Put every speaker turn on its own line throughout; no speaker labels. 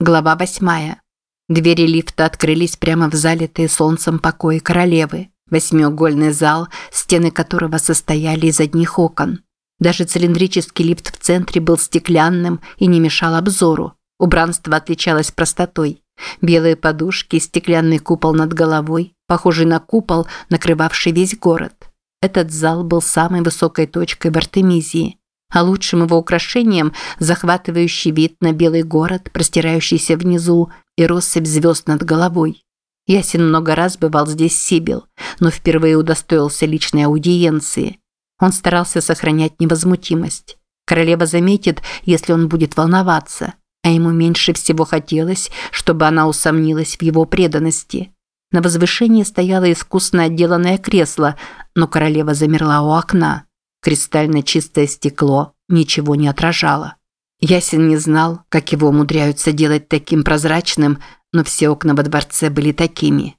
Глава восьмая. Двери лифта открылись прямо в залитые солнцем покои королевы. Восьмиугольный зал, стены которого состояли из одних окон. Даже цилиндрический лифт в центре был стеклянным и не мешал обзору. Убранство отличалось простотой. Белые подушки, стеклянный купол над головой, похожий на купол, накрывавший весь город. Этот зал был самой высокой точкой в Артемизии а лучшим его украшением захватывающий вид на белый город, простирающийся внизу, и россыпь звезд над головой. Ясен много раз бывал здесь Сибил, но впервые удостоился личной аудиенции. Он старался сохранять невозмутимость. Королева заметит, если он будет волноваться, а ему меньше всего хотелось, чтобы она усомнилась в его преданности. На возвышении стояло искусно отделанное кресло, но королева замерла у окна. Кристально чистое стекло ничего не отражало. Ясен не знал, как его умудряются делать таким прозрачным, но все окна во дворце были такими.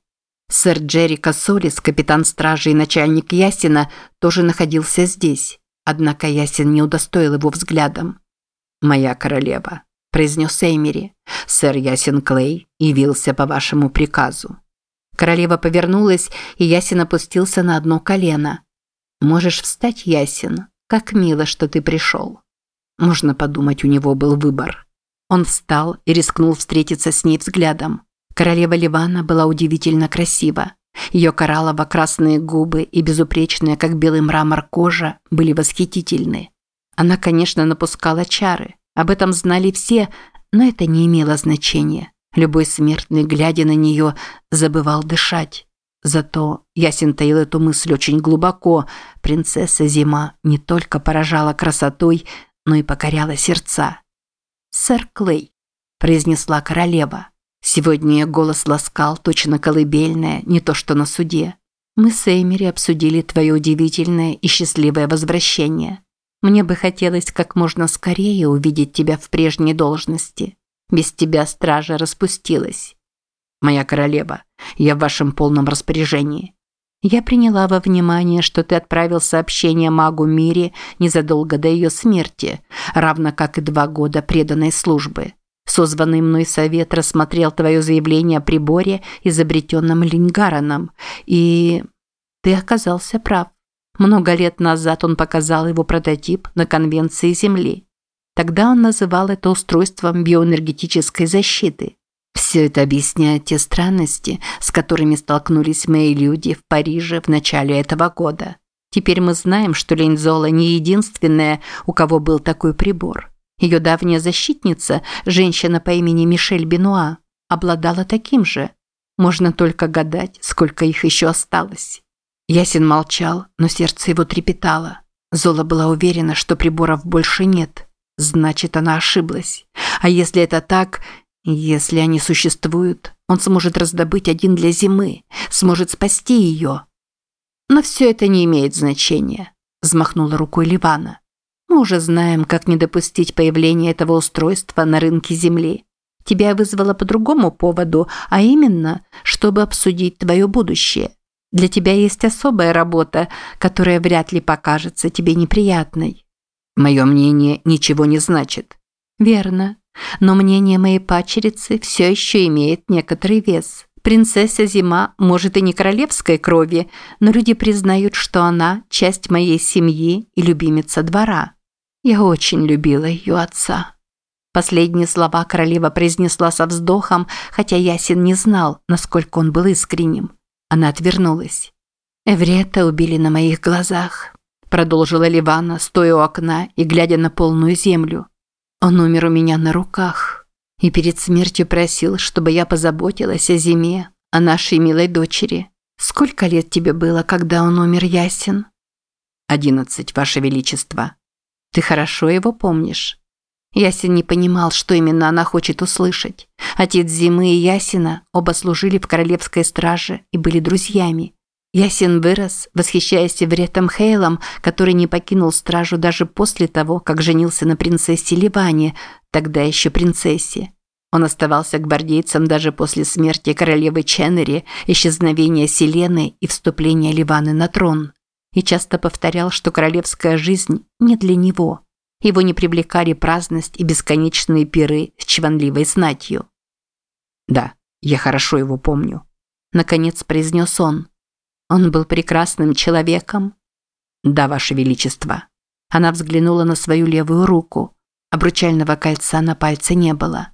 Сэр Джерри Кассолис, капитан стражи и начальник Ясена, тоже находился здесь, однако Ясен не удостоил его взглядом. «Моя королева», – произнес Эймери, – «сэр Ясен Клей явился по вашему приказу». Королева повернулась, и Ясен опустился на одно колено – Можешь встать, Ясен. Как мило, что ты пришел. Можно подумать, у него был выбор. Он встал и рискнул встретиться с ней взглядом. Королева Ливана была удивительно красива. Ее кораллово-красные губы и безупречная, как белый мрамор кожа, были восхитительны. Она, конечно, напускала чары. Об этом знали все, но это не имело значения. Любой смертный, глядя на нее, забывал дышать. Зато Ясен таил эту мысль очень глубоко. Принцесса Зима не только поражала красотой, но и покоряла сердца. «Сэр Клей», – произнесла королева. Сегодня голос ласкал, точно колыбельная, не то что на суде. Мы с Эймери обсудили твое удивительное и счастливое возвращение. Мне бы хотелось как можно скорее увидеть тебя в прежней должности. Без тебя стража распустилась моя королева. Я в вашем полном распоряжении. Я приняла во внимание, что ты отправил сообщение магу Мире незадолго до ее смерти, равно как и два года преданной службы. Созванный мной совет рассмотрел твое заявление о приборе, изобретенном Лингараном, и ты оказался прав. Много лет назад он показал его прототип на конвенции Земли. Тогда он называл это устройством биоэнергетической защиты. Все это объясняет те странности, с которыми столкнулись мои люди в Париже в начале этого года. Теперь мы знаем, что Лензола не единственная, у кого был такой прибор. Ее давняя защитница, женщина по имени Мишель Бенуа, обладала таким же. Можно только гадать, сколько их еще осталось. Ясен молчал, но сердце его трепетало. Зола была уверена, что приборов больше нет. Значит, она ошиблась. А если это так, если они существуют, он сможет раздобыть один для зимы, сможет спасти ее. Но все это не имеет значения, взмахнула рукой Ливана. Мы уже знаем, как не допустить появления этого устройства на рынке земли. Тебя вызвало по другому поводу, а именно, чтобы обсудить твое будущее. Для тебя есть особая работа, которая вряд ли покажется тебе неприятной. Мое мнение ничего не значит. Верно. Но мнение моей пачерицы все еще имеет некоторый вес. Принцесса Зима может и не королевской крови, но люди признают, что она – часть моей семьи и любимица двора. Я очень любила ее отца. Последние слова королева произнесла со вздохом, хотя Ясин не знал, насколько он был искренним. Она отвернулась. «Эврета убили на моих глазах», – продолжила Ливана, стоя у окна и глядя на полную землю. Он умер у меня на руках и перед смертью просил, чтобы я позаботилась о зиме, о нашей милой дочери. Сколько лет тебе было, когда он умер, Ясен? Одиннадцать, Ваше Величество. Ты хорошо его помнишь? Ясен не понимал, что именно она хочет услышать. Отец Зимы и Ясена оба служили в королевской страже и были друзьями. Ясен вырос, восхищаясь Эвретом Хейлом, который не покинул стражу даже после того, как женился на принцессе Ливане, тогда еще принцессе. Он оставался гвардейцем даже после смерти королевы Ченнери, исчезновения Селены и вступления Ливаны на трон. И часто повторял, что королевская жизнь не для него. Его не привлекали праздность и бесконечные пиры с чванливой знатью.
«Да, я хорошо его помню», –
наконец произнес он. «Он был прекрасным человеком?»
«Да, Ваше Величество».
Она взглянула на свою левую руку. Обручального кольца на пальце не было.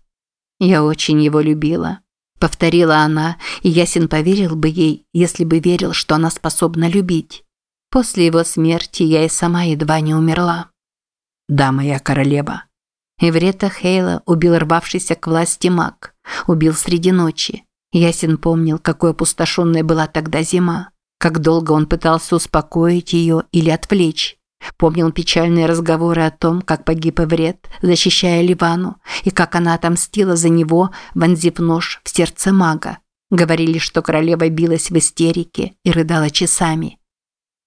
«Я очень его любила», – повторила она, и Ясин поверил бы ей, если бы верил, что она способна любить. После его смерти я и сама едва не умерла.
«Да, моя королева».
Иврета Хейла убил рвавшийся к власти маг. Убил среди ночи. Ясин помнил, какой опустошенной была тогда зима. Как долго он пытался успокоить ее или отвлечь. Помнил печальные разговоры о том, как погиб Эврет, защищая Ливану, и как она отомстила за него, вонзив нож в сердце мага. Говорили, что королева билась в истерике и рыдала часами.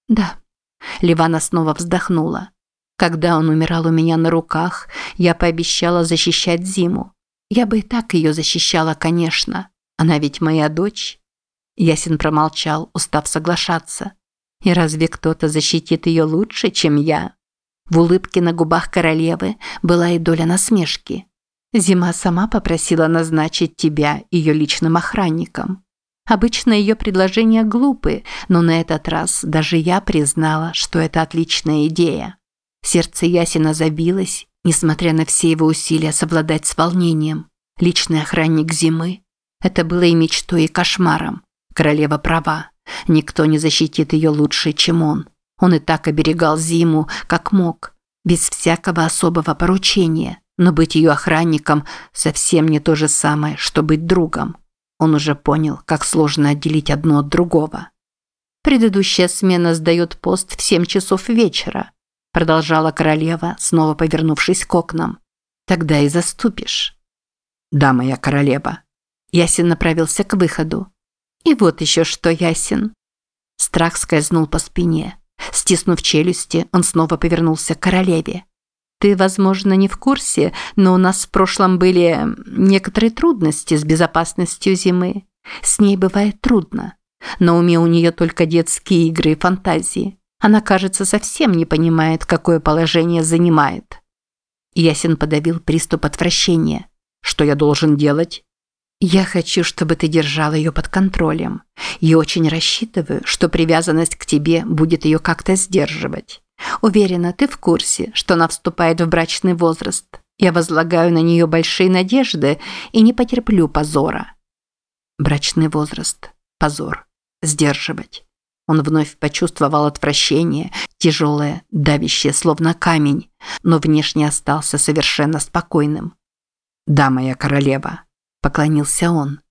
«Да». Ливана снова вздохнула. Когда он умирал у меня на руках, я пообещала защищать Зиму. Я бы и так ее защищала, конечно. Она ведь моя дочь. Ясин промолчал, устав соглашаться. И разве кто-то защитит ее лучше, чем я? В улыбке на губах королевы была и доля насмешки. Зима сама попросила назначить тебя ее личным охранником. Обычно ее предложения глупы, но на этот раз даже я признала, что это отличная идея. Сердце Ясина забилось, несмотря на все его усилия совладать с волнением. Личный охранник зимы. Это было и мечтой, и кошмаром. Королева права. Никто не защитит ее лучше, чем он. Он и так оберегал зиму, как мог, без всякого особого поручения. Но быть ее охранником совсем не то же самое, что быть другом. Он уже понял, как сложно отделить одно от другого. Предыдущая смена сдает пост в семь часов вечера продолжала королева, снова повернувшись к окнам. Тогда и заступишь.
Да, моя королева.
Ясин направился к выходу. И вот еще что, Ясин. Страх скользнул по спине. Стиснув челюсти, он снова повернулся к королеве. Ты, возможно, не в курсе, но у нас в прошлом были некоторые трудности с безопасностью зимы. С ней бывает трудно. На уме у нее только детские игры и фантазии. Она, кажется, совсем не понимает, какое положение занимает. Ясин подавил приступ отвращения.
Что я должен делать?
Я хочу, чтобы ты держал ее под контролем. И очень рассчитываю, что привязанность к тебе будет ее как-то сдерживать. Уверена, ты в курсе, что она вступает в брачный возраст. Я возлагаю на нее большие надежды и не потерплю позора. Брачный возраст. Позор. Сдерживать. Он вновь почувствовал отвращение, тяжелое, давящее, словно камень, но внешне остался совершенно спокойным.
«Да, моя королева», – поклонился он.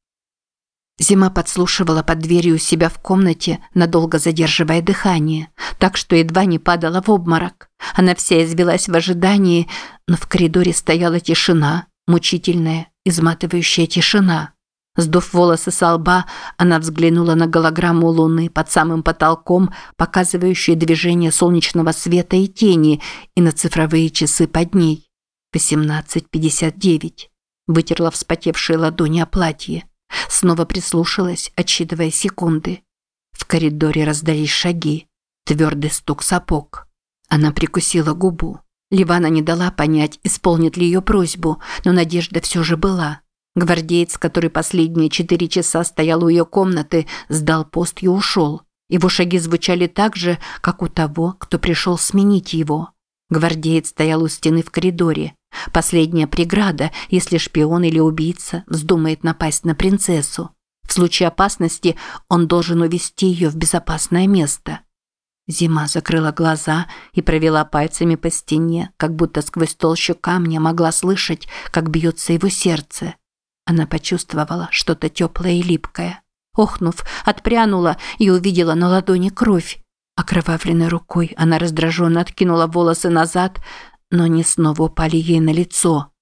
Зима подслушивала под дверью у себя в комнате, надолго задерживая дыхание, так что едва не падала в обморок. Она вся извелась в ожидании, но в коридоре стояла тишина, мучительная, изматывающая тишина. Сдув волосы со лба, она взглянула на голограмму луны под самым потолком, показывающую движение солнечного света и тени, и на цифровые часы под ней. 18.59. Вытерла вспотевшие ладони о платье. Снова прислушалась, отсчитывая секунды. В коридоре раздались шаги. Твердый стук сапог. Она прикусила губу. Ливана не дала понять, исполнит ли ее просьбу, но надежда все же была. Гвардеец, который последние четыре часа стоял у ее комнаты, сдал пост и ушел. Его шаги звучали так же, как у того, кто пришел сменить его. Гвардеец стоял у стены в коридоре. Последняя преграда, если шпион или убийца вздумает напасть на принцессу. В случае опасности он должен увести ее в безопасное место. Зима закрыла глаза и провела пальцами по стене, как будто сквозь толщу камня могла слышать, как бьется его сердце. Она почувствовала что-то теплое и липкое. Охнув, отпрянула и увидела на ладони кровь. Окровавленной рукой она раздраженно откинула волосы назад, но они снова упали ей на лицо.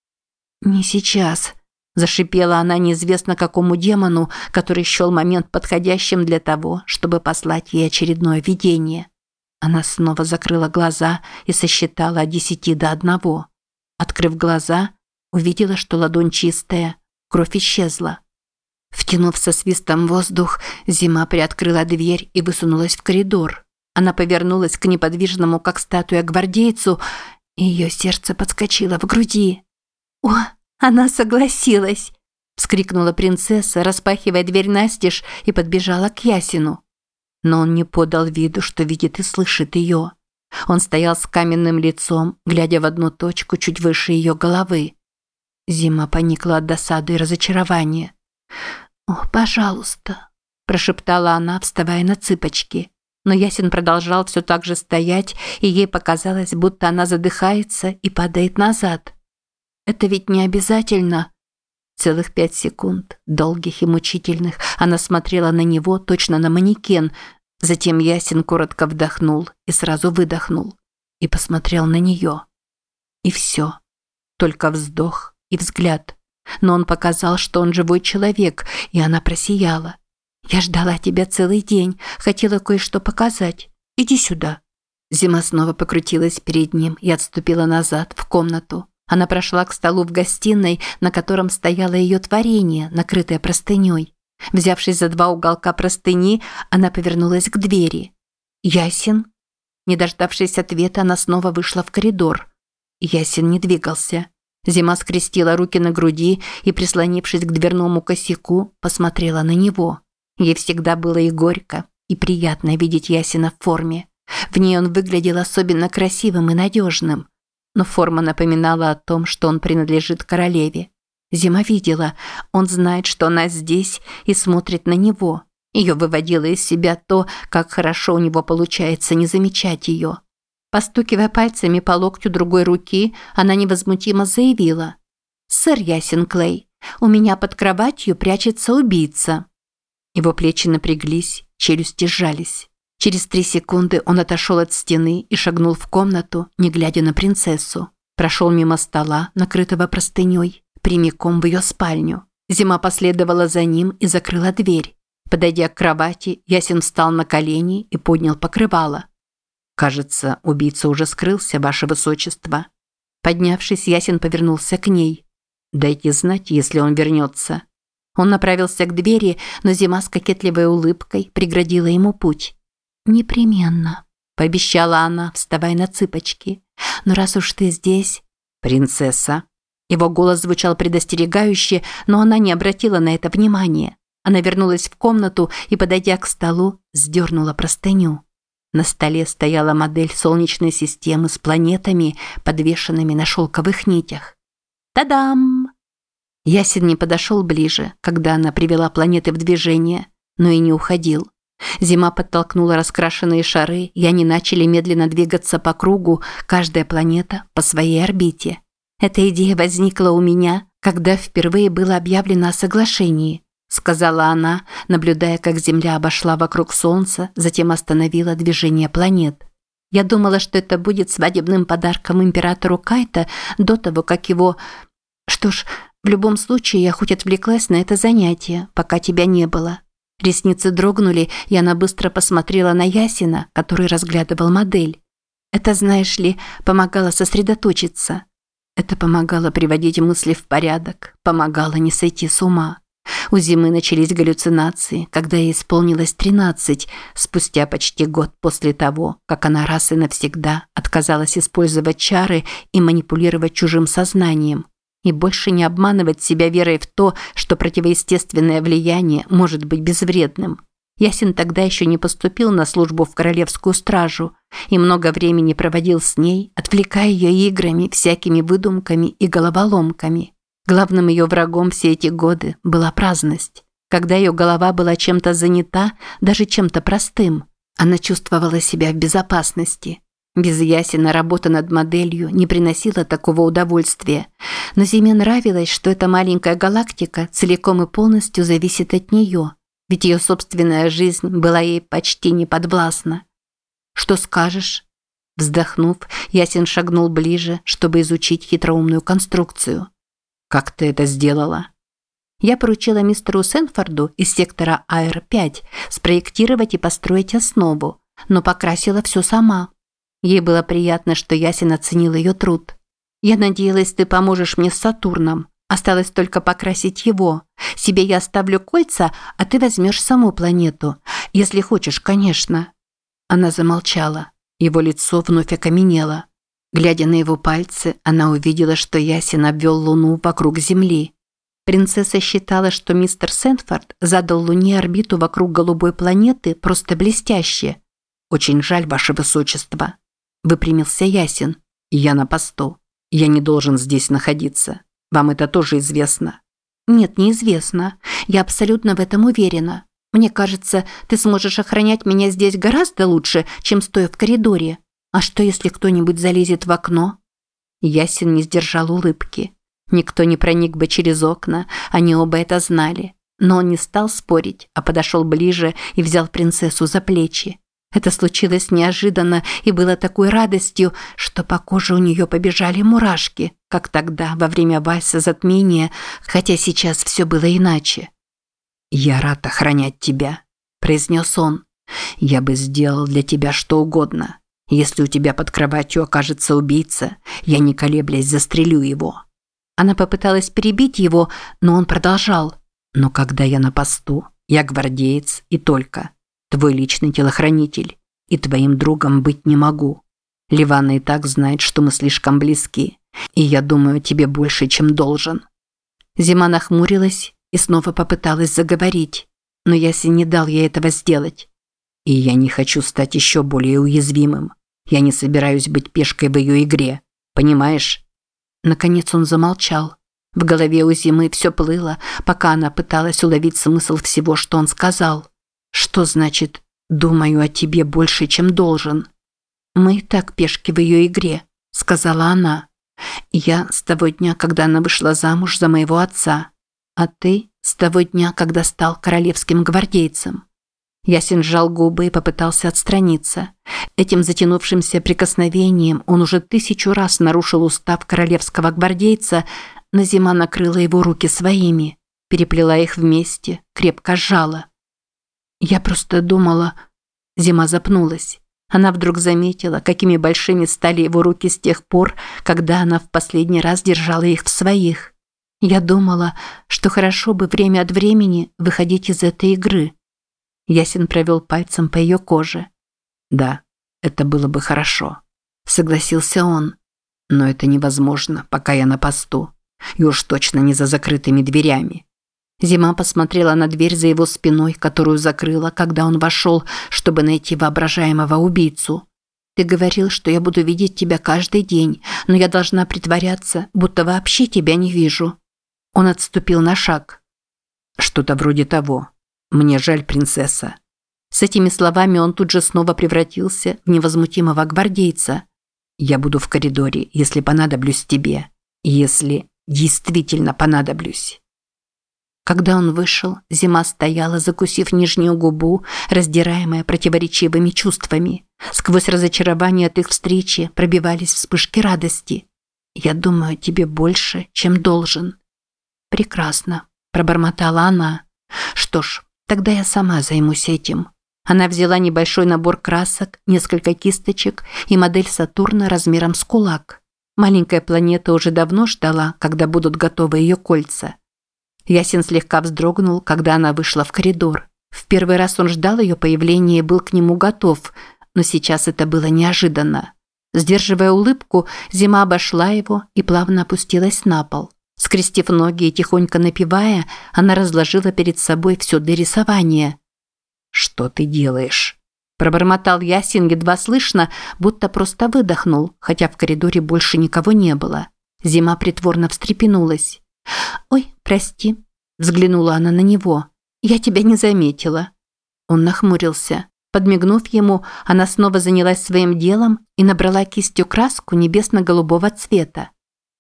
«Не сейчас», – зашипела она неизвестно какому демону, который счел момент подходящим для того, чтобы послать ей очередное видение. Она снова закрыла глаза и сосчитала от десяти до одного. Открыв глаза, увидела, что ладонь чистая – Кровь исчезла. Втянув со свистом воздух, Зима приоткрыла дверь и высунулась в коридор. Она повернулась к неподвижному, как статуя, гвардейцу Ее сердце подскочило в груди. «О, она согласилась!» – вскрикнула принцесса, распахивая дверь настежь и подбежала к Ясину. Но он не подал виду, что видит и слышит ее. Он стоял с каменным лицом, глядя в одну точку чуть выше ее головы. Зима поникла от досады и разочарования. «О, пожалуйста», – прошептала она, вставая на цыпочки. Но Ясин продолжал все так же стоять, и ей показалось, будто она задыхается и падает назад. «Это ведь не обязательно», Целых пять секунд, долгих и мучительных, она смотрела на него, точно на манекен. Затем Ясин коротко вдохнул и сразу выдохнул. И посмотрел на нее. И все. Только вздох и взгляд. Но он показал, что он живой человек, и она просияла. «Я ждала тебя целый день, хотела кое-что показать. Иди сюда». Зима снова покрутилась перед ним и отступила назад, в комнату. Она прошла к столу в гостиной, на котором стояло ее творение, накрытое простыней. Взявшись за два уголка простыни, она повернулась к двери. «Ясен?» Не дождавшись ответа, она снова вышла в коридор. Ясен не двигался. Зима скрестила руки на груди и, прислонившись к дверному косяку, посмотрела на него. Ей всегда было и горько, и приятно видеть Ясена в форме. В ней он выглядел особенно красивым и надежным но форма напоминала о том, что он принадлежит королеве. Зима видела, он знает, что она здесь и смотрит на него. Ее выводило из себя то, как хорошо у него получается не замечать ее. Постукивая пальцами по локтю другой руки, она невозмутимо заявила. «Сэр Ясен Клей, у меня под кроватью прячется убийца». Его плечи напряглись, челюсти сжались. Через три секунды он отошел от стены и шагнул в комнату, не глядя на принцессу. Прошел мимо стола, накрытого простыней, прямиком в ее спальню. Зима последовала за ним и закрыла дверь. Подойдя к кровати, Ясен встал на колени и поднял покрывало. «Кажется, убийца уже скрылся, ваше высочество». Поднявшись, Ясен повернулся к ней. «Дайте знать, если он вернется». Он направился к двери, но Зима с кокетливой улыбкой преградила ему путь. «Непременно», – пообещала она, вставая на цыпочки. «Но раз уж ты здесь...» «Принцесса». Его голос звучал предостерегающе, но она не обратила на это внимания. Она вернулась в комнату и, подойдя к столу, сдернула простыню. На столе стояла модель Солнечной системы с планетами, подвешенными на шелковых нитях. «Та-дам!» Ясен не подошел ближе, когда она привела планеты в движение, но и не уходил. Зима подтолкнула раскрашенные шары, и они начали медленно двигаться по кругу, каждая планета по своей орбите. Эта идея возникла у меня, когда впервые было объявлено о соглашении, сказала она, наблюдая, как Земля обошла вокруг Солнца, затем остановила движение планет. Я думала, что это будет свадебным подарком императору Кайта до того, как его... Что ж, в любом случае я хоть отвлеклась на это занятие, пока тебя не было. Ресницы дрогнули, и она быстро посмотрела на Ясина, который разглядывал модель. Это, знаешь ли, помогало сосредоточиться. Это помогало приводить мысли в порядок, помогало не сойти с ума. У Зимы начались галлюцинации, когда ей исполнилось 13, спустя почти год после того, как она раз и навсегда отказалась использовать чары и манипулировать чужим сознанием и больше не обманывать себя верой в то, что противоестественное влияние может быть безвредным. Ясен тогда еще не поступил на службу в королевскую стражу и много времени проводил с ней, отвлекая ее играми, всякими выдумками и головоломками. Главным ее врагом все эти годы была праздность. Когда ее голова была чем-то занята, даже чем-то простым, она чувствовала себя в безопасности – без Ясина работа над моделью не приносила такого удовольствия, но Зиме нравилось, что эта маленькая галактика целиком и полностью зависит от нее, ведь ее собственная жизнь была ей почти не подвластна. «Что скажешь?» Вздохнув, Ясин шагнул ближе, чтобы изучить хитроумную конструкцию. «Как ты это сделала?» Я поручила мистеру Сенфорду из сектора АР-5 спроектировать и построить основу, но покрасила все сама. Ей было приятно, что Ясин оценил ее труд. «Я надеялась, ты поможешь мне с Сатурном. Осталось только покрасить его. Себе я оставлю кольца, а ты возьмешь саму планету. Если хочешь, конечно». Она замолчала. Его лицо вновь окаменело. Глядя на его пальцы, она увидела, что Ясин обвел Луну вокруг Земли. Принцесса считала, что мистер Сентфорд задал Луне орбиту вокруг голубой планеты просто блестяще. «Очень жаль, ваше высочество», – выпрямился Ясин. «Я на посту. Я не должен здесь находиться. Вам это тоже известно».
«Нет, неизвестно. Я абсолютно в этом уверена. Мне кажется, ты сможешь охранять меня здесь гораздо лучше, чем стоя в коридоре. А что, если кто-нибудь залезет в окно?»
Ясин не сдержал улыбки. Никто не проник бы через окна, они оба это знали. Но он не стал спорить, а подошел ближе и взял принцессу за плечи. Это случилось неожиданно и было такой радостью, что по коже у нее побежали мурашки, как тогда, во время вальса затмения, хотя сейчас все было иначе. «Я рад охранять тебя», – произнес он. «Я бы сделал для тебя что угодно. Если у тебя под кроватью окажется убийца, я не колеблясь застрелю его». Она попыталась перебить его, но он продолжал. «Но когда я на посту, я гвардеец и только. Твой личный телохранитель. И твоим другом быть не могу. Ливана и так знает, что мы слишком близки. И я думаю тебе больше, чем должен». Зима нахмурилась и снова попыталась заговорить. Но Яси не дал ей этого сделать. И я не хочу стать еще более уязвимым. Я не собираюсь быть пешкой в ее игре. Понимаешь? Наконец он замолчал. В голове у Зимы все плыло, пока она пыталась уловить смысл всего, что он сказал. Что значит «думаю о тебе больше, чем должен»? «Мы и так пешки в ее игре», – сказала она. «Я с того дня, когда она вышла замуж за моего отца, а ты с того дня, когда стал королевским гвардейцем. Ясен сжал губы и попытался отстраниться. Этим затянувшимся прикосновением он уже тысячу раз нарушил устав королевского гвардейца, но зима накрыла его руки своими, переплела их вместе, крепко сжала. «Я просто думала...» Зима запнулась. Она вдруг заметила, какими большими стали его руки с тех пор, когда она в последний раз держала их в своих. Я думала, что хорошо бы время от времени выходить из этой игры. Ясин провел пальцем по ее коже. «Да, это было бы хорошо», – согласился он. «Но это невозможно, пока я на посту. И уж точно не за закрытыми дверями». Зима посмотрела на дверь за его спиной, которую закрыла, когда он вошел, чтобы найти воображаемого убийцу. «Ты говорил, что я буду видеть тебя каждый день, но я должна притворяться, будто вообще тебя не вижу». Он отступил на шаг. «Что-то вроде того», «Мне жаль, принцесса». С этими словами он тут же снова превратился в невозмутимого гвардейца. «Я буду в коридоре, если понадоблюсь тебе. Если действительно понадоблюсь». Когда он вышел, зима стояла, закусив нижнюю губу, раздираемая противоречивыми чувствами. Сквозь разочарование от их встречи пробивались вспышки радости. «Я думаю, тебе больше, чем должен». «Прекрасно», – пробормотала она. «Что ж, Тогда я сама займусь этим. Она взяла небольшой набор красок, несколько кисточек и модель Сатурна размером с кулак. Маленькая планета уже давно ждала, когда будут готовы ее кольца. Ясин слегка вздрогнул, когда она вышла в коридор. В первый раз он ждал ее появления и был к нему готов, но сейчас это было неожиданно. Сдерживая улыбку, Зима обошла его и плавно опустилась на пол. Скрестив ноги и тихонько напевая, она разложила перед собой все для рисования. «Что ты делаешь?» Пробормотал Ясин едва слышно, будто просто выдохнул, хотя в коридоре больше никого не было. Зима притворно встрепенулась. «Ой, прости», – взглянула она на него. «Я тебя не заметила». Он нахмурился. Подмигнув ему, она снова занялась своим делом и набрала кистью краску небесно-голубого цвета.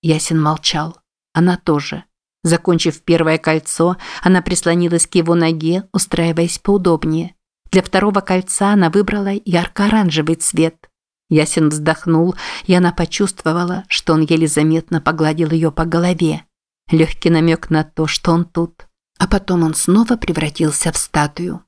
Ясин молчал. Она тоже. Закончив первое кольцо, она прислонилась к его ноге, устраиваясь поудобнее. Для второго кольца она выбрала ярко-оранжевый цвет. Ясен вздохнул, и она почувствовала, что он еле заметно погладил ее по голове. Легкий намек на то, что он тут. А потом он снова превратился в статую.